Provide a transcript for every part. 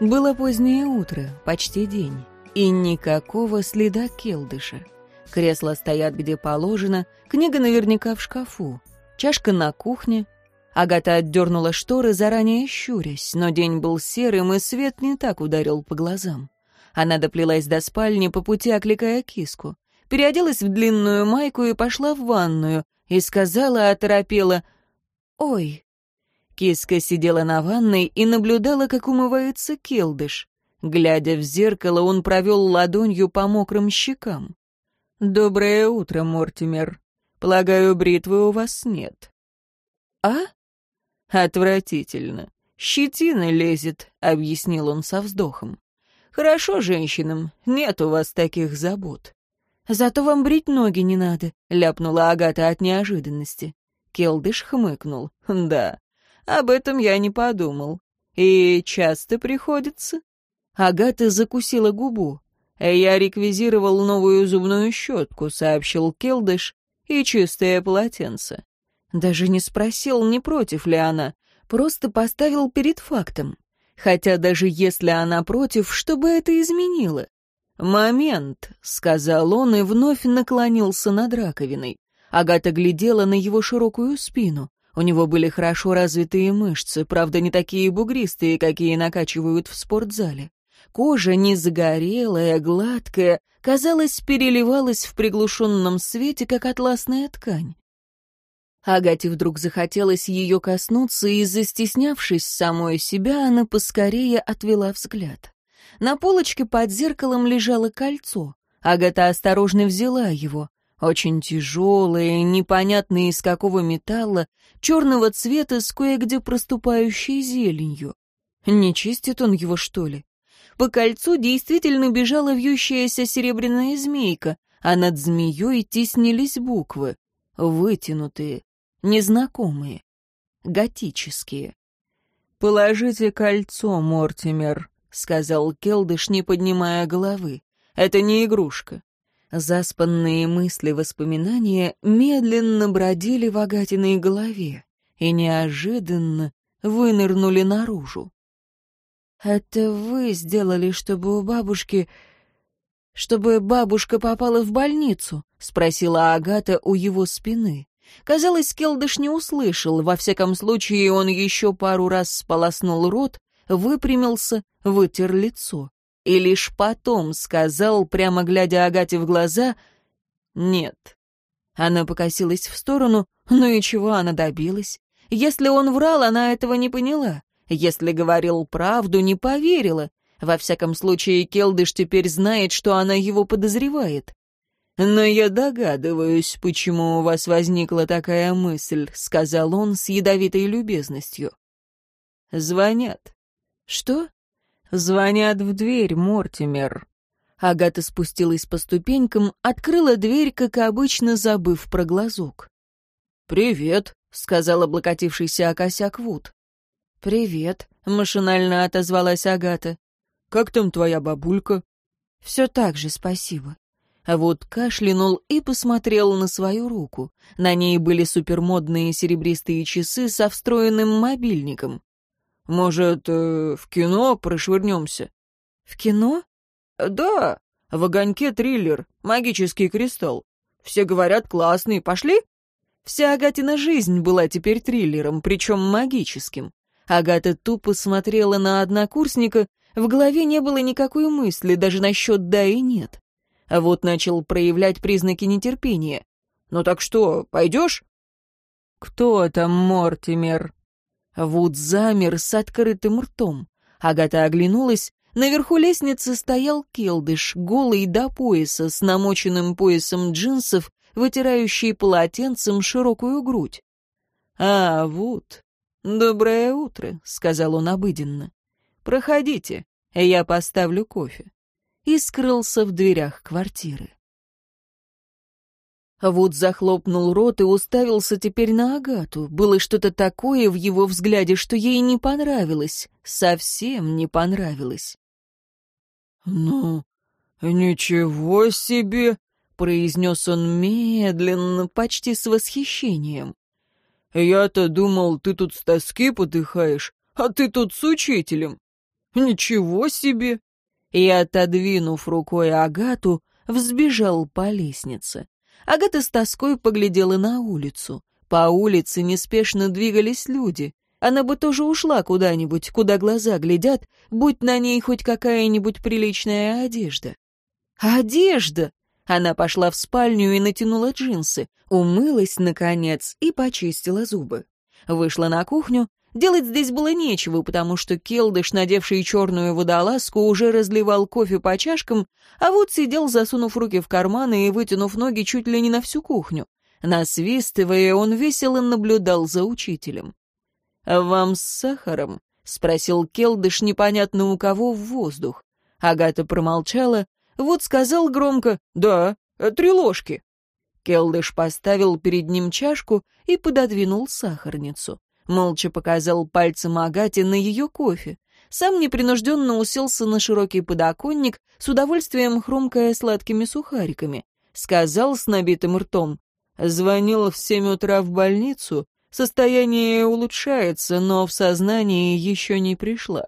Было позднее утро, почти день, и никакого следа келдыша. Кресла стоят где положено, книга наверняка в шкафу, чашка на кухне. Агата отдернула шторы, заранее щурясь, но день был серым, и свет не так ударил по глазам. Она доплелась до спальни, по пути окликая киску. Переоделась в длинную майку и пошла в ванную, и сказала, оторопела, «Ой». Киска сидела на ванной и наблюдала, как умывается келдыш. Глядя в зеркало, он провел ладонью по мокрым щекам. «Доброе утро, Мортимер. Полагаю, бритвы у вас нет». «А?» «Отвратительно. Щетина лезет», — объяснил он со вздохом. «Хорошо женщинам, нет у вас таких забот». «Зато вам брить ноги не надо», — ляпнула Агата от неожиданности. Келдыш хмыкнул. «Да, об этом я не подумал. И часто приходится?» Агата закусила губу. «Я реквизировал новую зубную щетку», — сообщил Келдыш, — «и чистое полотенце». Даже не спросил, не против ли она, просто поставил перед фактом. Хотя даже если она против, что бы это изменило? «Момент», — сказал он и вновь наклонился над раковиной. Агата глядела на его широкую спину. У него были хорошо развитые мышцы, правда, не такие бугристые, какие накачивают в спортзале. Кожа, не загорелая, гладкая, казалось, переливалась в приглушенном свете, как атласная ткань. Агате вдруг захотелось ее коснуться, и, застеснявшись самой себя, она поскорее отвела взгляд. На полочке под зеркалом лежало кольцо. Агата осторожно взяла его. Очень тяжелое, непонятное из какого металла, черного цвета с кое-где проступающей зеленью. Не чистит он его, что ли? По кольцу действительно бежала вьющаяся серебряная змейка, а над змеей теснились буквы. Вытянутые, незнакомые, готические. «Положите кольцо, Мортимер», — сказал Келдыш, не поднимая головы. «Это не игрушка». Заспанные мысли, воспоминания медленно бродили в Агатиной голове и неожиданно вынырнули наружу. «Это вы сделали, чтобы у бабушки... чтобы бабушка попала в больницу?» — спросила Агата у его спины. Казалось, Келдыш не услышал, во всяком случае он еще пару раз сполоснул рот, выпрямился, вытер лицо. И лишь потом сказал, прямо глядя Агате в глаза, «Нет». Она покосилась в сторону, но и чего она добилась? Если он врал, она этого не поняла. Если говорил правду, не поверила. Во всяком случае, Келдыш теперь знает, что она его подозревает. «Но я догадываюсь, почему у вас возникла такая мысль», — сказал он с ядовитой любезностью. «Звонят». «Что?» «Звонят в дверь, Мортимер». Агата спустилась по ступенькам, открыла дверь, как обычно, забыв про глазок. «Привет», — сказал облокотившийся о Вуд. «Привет», — машинально отозвалась Агата. «Как там твоя бабулька?» «Все так же, спасибо». А вот кашлянул и посмотрел на свою руку. На ней были супермодные серебристые часы со встроенным мобильником. «Может, э, в кино прошвырнемся?» «В кино?» «Да, в огоньке триллер, магический кристалл. Все говорят, классный, пошли?» Вся Агатина жизнь была теперь триллером, причем магическим. Агата тупо смотрела на однокурсника, в голове не было никакой мысли, даже насчет «да» и «нет». А вот начал проявлять признаки нетерпения. «Ну так что, пойдешь?» «Кто там Мортимер?» Вуд замер с открытым ртом. Агата оглянулась. Наверху лестницы стоял келдыш, голый до пояса, с намоченным поясом джинсов, вытирающий полотенцем широкую грудь. «А, Вуд, «Доброе утро», — сказал он обыденно. «Проходите, я поставлю кофе». И скрылся в дверях квартиры. Вуд захлопнул рот и уставился теперь на Агату. Было что-то такое в его взгляде, что ей не понравилось, совсем не понравилось. «Ну, ничего себе!» — произнес он медленно, почти с восхищением. Я-то думал, ты тут с тоски подыхаешь, а ты тут с учителем. Ничего себе!» И, отодвинув рукой Агату, взбежал по лестнице. Агата с тоской поглядела на улицу. По улице неспешно двигались люди. Она бы тоже ушла куда-нибудь, куда глаза глядят, будь на ней хоть какая-нибудь приличная одежда. Одежда! Она пошла в спальню и натянула джинсы, умылась, наконец, и почистила зубы. Вышла на кухню. Делать здесь было нечего, потому что Келдыш, надевший черную водолазку, уже разливал кофе по чашкам, а вот сидел, засунув руки в карманы и вытянув ноги чуть ли не на всю кухню. Насвистывая, он весело наблюдал за учителем. «Вам с сахаром?» — спросил Келдыш непонятно у кого в воздух. Агата промолчала, вот сказал громко «Да, три ложки». Келдыш поставил перед ним чашку и пододвинул сахарницу. Молча показал пальцем Агате на ее кофе. Сам непринужденно уселся на широкий подоконник, с удовольствием хрумкая сладкими сухариками. Сказал с набитым ртом. Звонил в семь утра в больницу. Состояние улучшается, но в сознание еще не пришла.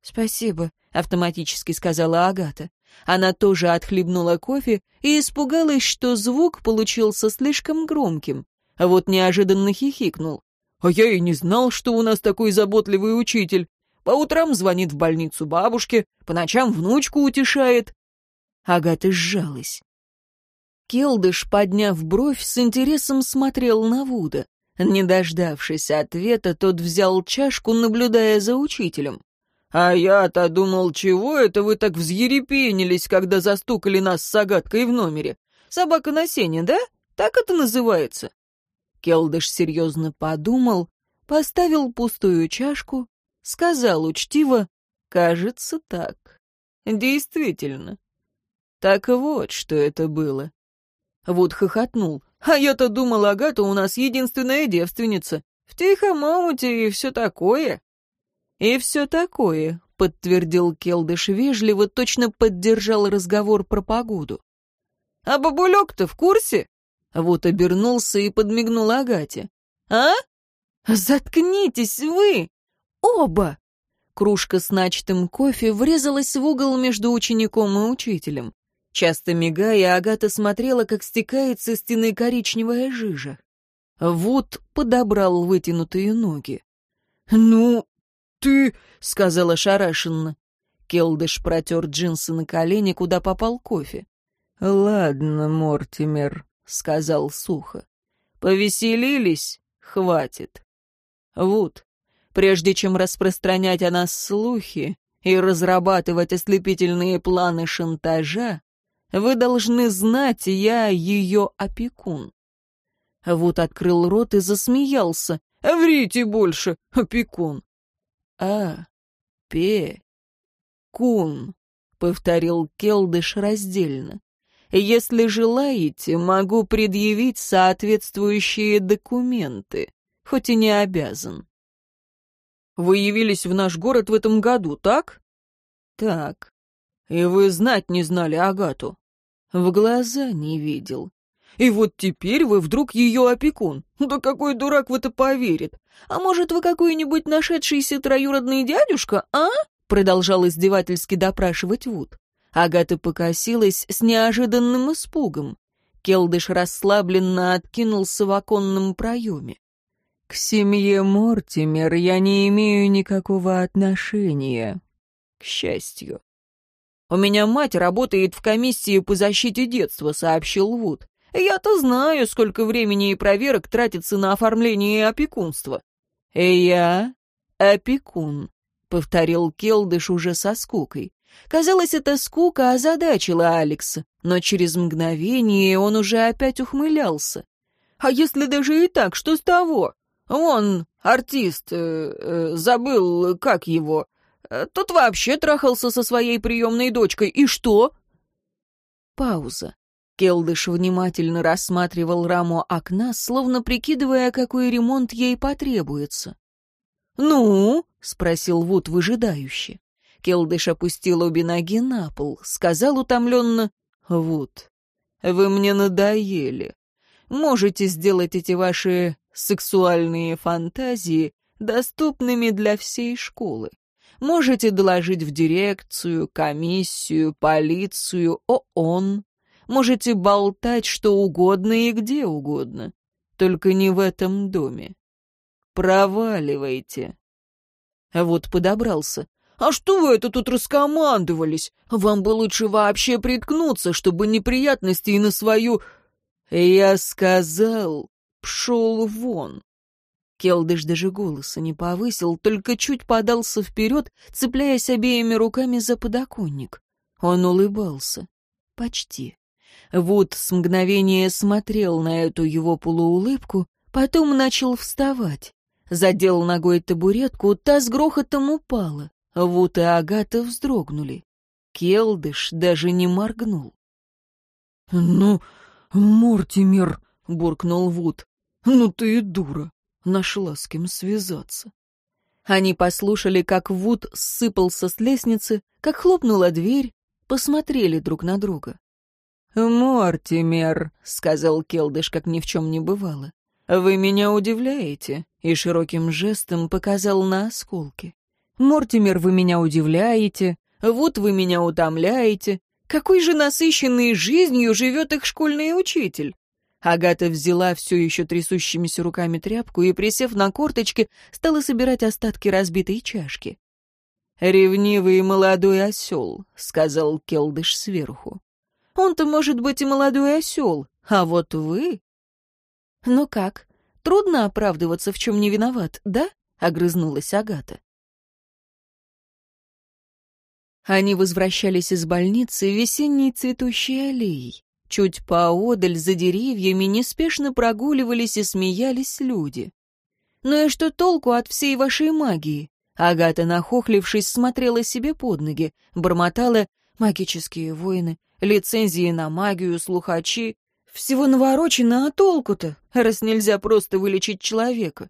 «Спасибо», — автоматически сказала Агата. Она тоже отхлебнула кофе и испугалась, что звук получился слишком громким. Вот неожиданно хихикнул. «А я и не знал, что у нас такой заботливый учитель. По утрам звонит в больницу бабушке, по ночам внучку утешает». Агата сжалась. Келдыш, подняв бровь, с интересом смотрел на Вуда. Не дождавшись ответа, тот взял чашку, наблюдая за учителем. «А я-то думал, чего это вы так взъерепенились, когда застукали нас с Агаткой в номере? Собака на сене, да? Так это называется?» Келдыш серьезно подумал, поставил пустую чашку, сказал учтиво, «Кажется, так. Действительно. Так вот, что это было». Вуд хохотнул. «А я-то думал, Агата у нас единственная девственница. В тихом омуте и все такое». «И все такое», — подтвердил Келдыш вежливо, точно поддержал разговор про погоду. «А бабулек-то в курсе?» Вот обернулся и подмигнул Агате. «А? Заткнитесь вы! Оба!» Кружка с начатым кофе врезалась в угол между учеником и учителем. Часто мигая, Агата смотрела, как стекает со стены коричневая жижа. Вуд подобрал вытянутые ноги. «Ну, ты...» — сказала шарашенно. Келдыш протер джинсы на колени, куда попал кофе. «Ладно, Мортимер», — сказал сухо. «Повеселились? Хватит. Вот, прежде чем распространять о нас слухи и разрабатывать ослепительные планы шантажа, вы должны знать, я ее опекун». Вот открыл рот и засмеялся. «Врите больше, опекун. «А, пе, кун», — повторил Келдыш раздельно. «Если желаете, могу предъявить соответствующие документы, хоть и не обязан». «Вы явились в наш город в этом году, так?» «Так. И вы знать не знали Агату?» «В глаза не видел. И вот теперь вы вдруг ее опекун. Да какой дурак в это поверит? А может, вы какой-нибудь нашедшийся троюродный дядюшка, а?» Продолжал издевательски допрашивать Вуд. Агата покосилась с неожиданным испугом. Келдыш расслабленно откинулся в оконном проеме. «К семье Мортимер я не имею никакого отношения. К счастью». «У меня мать работает в комиссии по защите детства», — сообщил Вуд. Я-то знаю, сколько времени и проверок тратится на оформление опекунства. Я опекун, повторил Келдыш уже со скукой. Казалось, эта скука озадачила Алекса, но через мгновение он уже опять ухмылялся. А если даже и так, что с того? Он, артист, э, э, забыл, как его. Э, тот вообще трахался со своей приемной дочкой. И что? Пауза. Келдыш внимательно рассматривал раму окна, словно прикидывая, какой ремонт ей потребуется. «Ну?» — спросил Вуд выжидающе. Келдыш опустил обе ноги на пол, сказал утомленно, «Вуд, вы мне надоели. Можете сделать эти ваши сексуальные фантазии доступными для всей школы. Можете доложить в дирекцию, комиссию, полицию, ООН. Можете болтать что угодно и где угодно. Только не в этом доме. Проваливайте. Вот подобрался. «А что вы это тут раскомандовались? Вам бы лучше вообще приткнуться, чтобы неприятностей на свою...» «Я сказал, пшел вон». Келдыш даже голоса не повысил, только чуть подался вперед, цепляясь обеими руками за подоконник. Он улыбался. Почти. Вуд с мгновения смотрел на эту его полуулыбку, потом начал вставать. Задел ногой табуретку, та с грохотом упала. Вуд и Агата вздрогнули. Келдыш даже не моргнул. «Ну, Мортимер», — буркнул Вуд, — «ну ты и дура, нашла с кем связаться». Они послушали, как Вуд сыпался с лестницы, как хлопнула дверь, посмотрели друг на друга. «Мортимер», — сказал Келдыш, как ни в чем не бывало, — «вы меня удивляете», и широким жестом показал на осколки. Мортимер, вы меня удивляете, вот вы меня утомляете. Какой же насыщенной жизнью живет их школьный учитель? Агата взяла все еще трясущимися руками тряпку и, присев на корточки, стала собирать остатки разбитой чашки. «Ревнивый молодой осел», — сказал Келдыш сверху. «Он-то, может быть, и молодой осел, а вот вы...» «Ну как, трудно оправдываться, в чем не виноват, да?» — огрызнулась Агата. Они возвращались из больницы весенней цветущей аллеей. Чуть поодаль, за деревьями, неспешно прогуливались и смеялись люди. «Ну и что толку от всей вашей магии?» Агата, нахохлившись, смотрела себе под ноги, бормотала «магические войны, лицензии на магию, слухачи. Всего наворочено, а толку-то, раз нельзя просто вылечить человека?»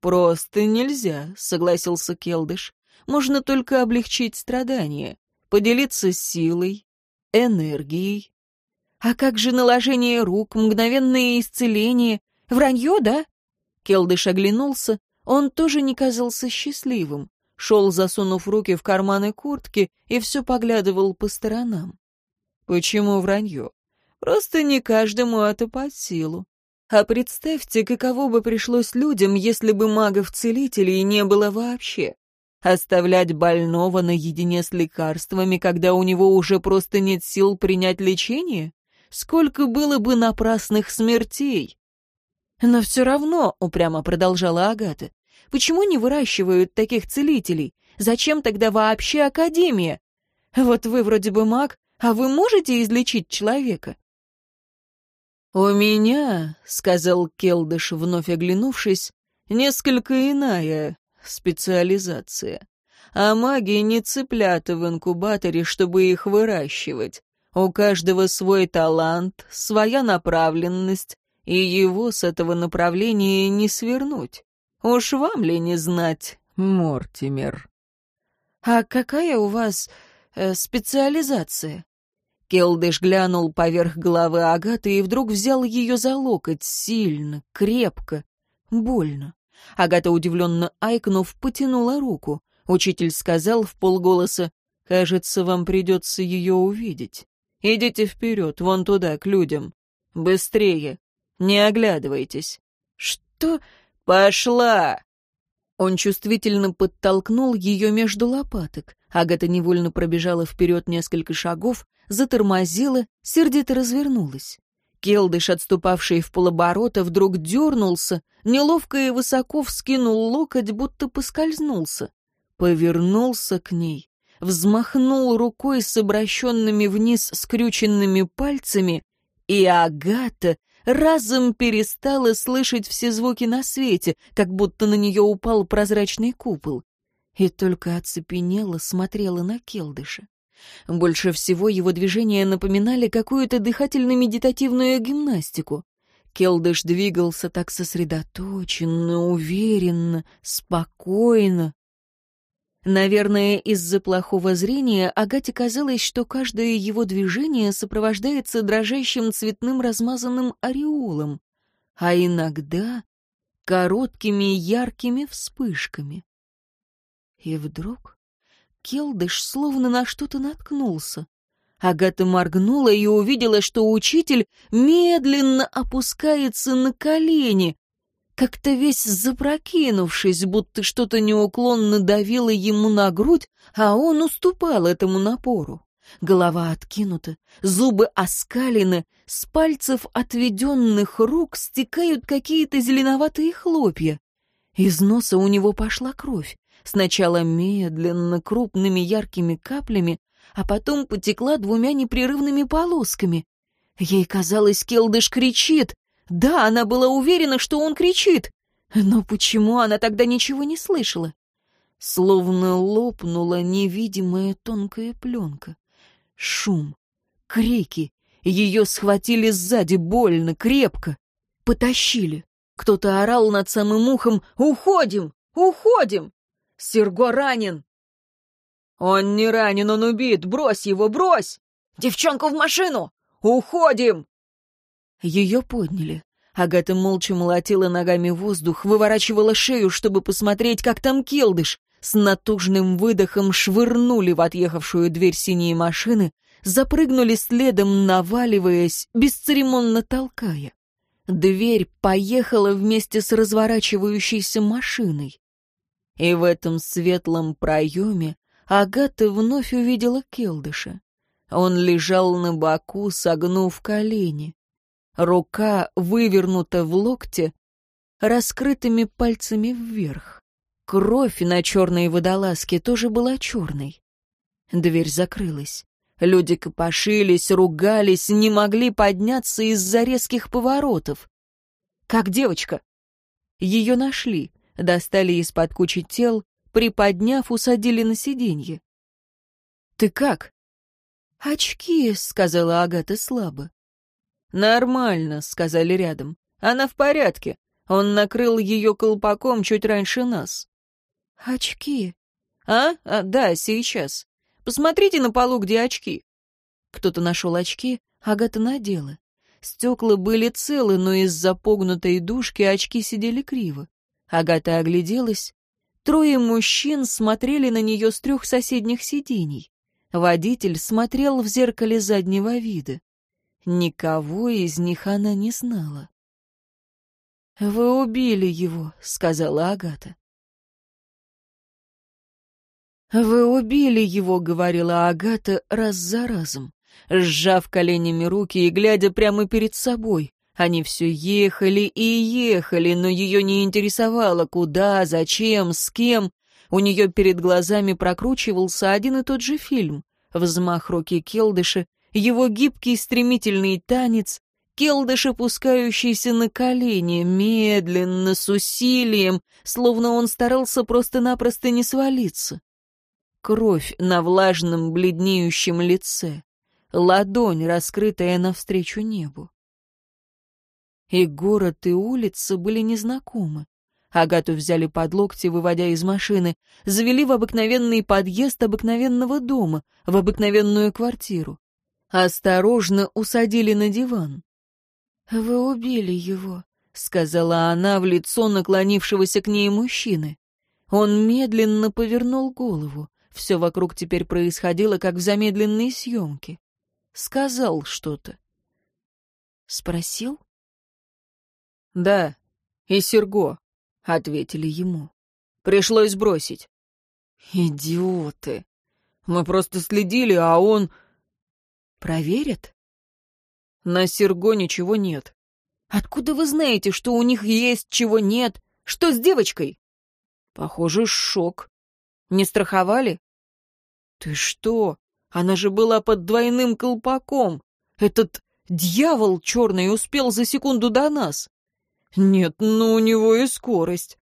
«Просто нельзя», — согласился Келдыш можно только облегчить страдания, поделиться силой, энергией. А как же наложение рук, мгновенное исцеление? Вранье, да? Келдыш оглянулся, он тоже не казался счастливым. Шел, засунув руки в карманы куртки, и все поглядывал по сторонам. Почему вранье? Просто не каждому это под силу. А представьте, каково бы пришлось людям, если бы магов-целителей не было вообще. Оставлять больного наедине с лекарствами, когда у него уже просто нет сил принять лечение? Сколько было бы напрасных смертей? Но все равно, — упрямо продолжала Агата, — почему не выращивают таких целителей? Зачем тогда вообще академия? Вот вы вроде бы маг, а вы можете излечить человека? «У меня, — сказал Келдыш, вновь оглянувшись, — несколько иная специализация. А маги не цыплята в инкубаторе, чтобы их выращивать. У каждого свой талант, своя направленность, и его с этого направления не свернуть. Уж вам ли не знать, Мортимер? «А какая у вас э, специализация?» Келдыш глянул поверх головы Агаты и вдруг взял ее за локоть сильно, крепко, больно. Агата, удивленно айкнув, потянула руку. Учитель сказал в полголоса, «Кажется, вам придется ее увидеть. Идите вперед, вон туда, к людям. Быстрее. Не оглядывайтесь». «Что? Пошла!» Он чувствительно подтолкнул ее между лопаток. Агата невольно пробежала вперед несколько шагов, затормозила, сердито развернулась. Келдыш, отступавший в полоборота, вдруг дернулся, неловко и высоко вскинул локоть, будто поскользнулся. Повернулся к ней, взмахнул рукой с обращенными вниз скрюченными пальцами, и Агата разом перестала слышать все звуки на свете, как будто на нее упал прозрачный купол, и только оцепенела смотрела на Келдыша. Больше всего его движения напоминали какую-то дыхательно-медитативную гимнастику. Келдыш двигался так сосредоточенно, уверенно, спокойно. Наверное, из-за плохого зрения Агате казалось, что каждое его движение сопровождается дрожащим цветным размазанным ореолом, а иногда короткими яркими вспышками. И вдруг Келдыш словно на что-то наткнулся. Агата моргнула и увидела, что учитель медленно опускается на колени, как-то весь запрокинувшись, будто что-то неуклонно давило ему на грудь, а он уступал этому напору. Голова откинута, зубы оскалены, с пальцев отведенных рук стекают какие-то зеленоватые хлопья. Из носа у него пошла кровь, сначала медленно, крупными яркими каплями, а потом потекла двумя непрерывными полосками. Ей казалось, Келдыш кричит. Да, она была уверена, что он кричит. Но почему она тогда ничего не слышала? Словно лопнула невидимая тонкая пленка. Шум, крики. Ее схватили сзади больно, крепко. Потащили. Кто-то орал над самым ухом «Уходим! Уходим!» «Серго ранен!» «Он не ранен, он убит! Брось его, брось! Девчонку в машину! Уходим!» Ее подняли. Агата молча молотила ногами воздух, выворачивала шею, чтобы посмотреть, как там Келдыш. С натужным выдохом швырнули в отъехавшую дверь синие машины, запрыгнули следом, наваливаясь, бесцеремонно толкая. Дверь поехала вместе с разворачивающейся машиной. И в этом светлом проеме Агата вновь увидела Келдыша. Он лежал на боку, согнув колени. Рука вывернута в локте, раскрытыми пальцами вверх. Кровь на черной водолазке тоже была черной. Дверь закрылась. Люди копошились, ругались, не могли подняться из-за резких поворотов. Как девочка. Ее нашли, достали из-под кучи тел, приподняв, усадили на сиденье. «Ты как?» «Очки», — сказала Агата слабо. «Нормально», — сказали рядом. «Она в порядке. Он накрыл ее колпаком чуть раньше нас». «Очки». «А? а? Да, сейчас. Посмотрите на полу, где очки». Кто-то нашел очки, Агата надела. Стекла были целы, но из-за погнутой дужки очки сидели криво. Агата огляделась. Трое мужчин смотрели на нее с трех соседних сидений. Водитель смотрел в зеркале заднего вида. Никого из них она не знала. «Вы убили его», — сказала Агата. «Вы убили его», — говорила Агата раз за разом, сжав коленями руки и глядя прямо перед собой. Они все ехали и ехали, но ее не интересовало, куда, зачем, с кем. У нее перед глазами прокручивался один и тот же фильм. Взмах руки Келдыша, его гибкий стремительный танец, Келдыш, опускающийся на колени, медленно, с усилием, словно он старался просто-напросто не свалиться. Кровь на влажном, бледнеющем лице, ладонь, раскрытая навстречу небу. И город, и улица были незнакомы. Агату взяли под локти, выводя из машины, завели в обыкновенный подъезд обыкновенного дома, в обыкновенную квартиру. Осторожно усадили на диван. «Вы убили его», — сказала она в лицо наклонившегося к ней мужчины. Он медленно повернул голову. Все вокруг теперь происходило, как в замедленной съемке. Сказал что-то. Спросил? «Да, и Серго», — ответили ему. «Пришлось бросить». «Идиоты! Мы просто следили, а он...» «Проверят?» «На Серго ничего нет». «Откуда вы знаете, что у них есть, чего нет? Что с девочкой?» «Похоже, шок. Не страховали?» «Ты что? Она же была под двойным колпаком. Этот дьявол черный успел за секунду до нас. Нет, ну у него и скорость.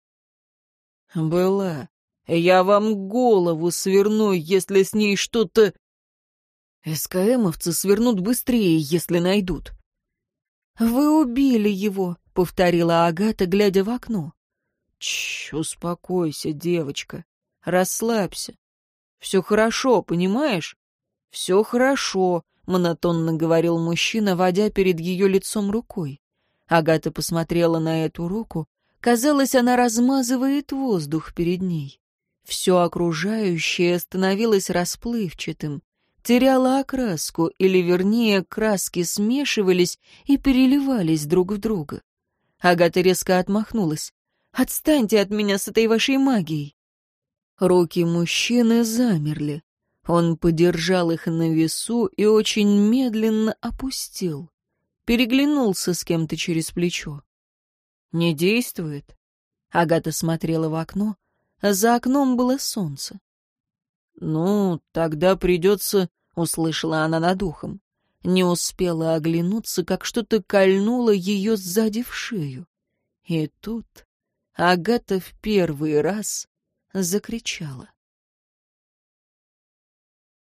Была. Я вам голову сверну, если с ней что-то... СКМовцы свернут быстрее, если найдут. «Вы убили его», — повторила Агата, глядя в окно. Чш, успокойся, девочка. Расслабься. Все хорошо, понимаешь? Все хорошо, монотонно говорил мужчина, водя перед ее лицом рукой. Агата посмотрела на эту руку. Казалось, она размазывает воздух перед ней. Все окружающее становилось расплывчатым, теряло окраску, или, вернее, краски смешивались и переливались друг в друга. Агата резко отмахнулась. «Отстаньте от меня с этой вашей магией!» Руки мужчины замерли. Он подержал их на весу и очень медленно опустил. Переглянулся с кем-то через плечо. «Не действует?» Агата смотрела в окно. За окном было солнце. «Ну, тогда придется...» — услышала она над ухом. Не успела оглянуться, как что-то кольнуло ее сзади в шею. И тут Агата в первый раз закричала.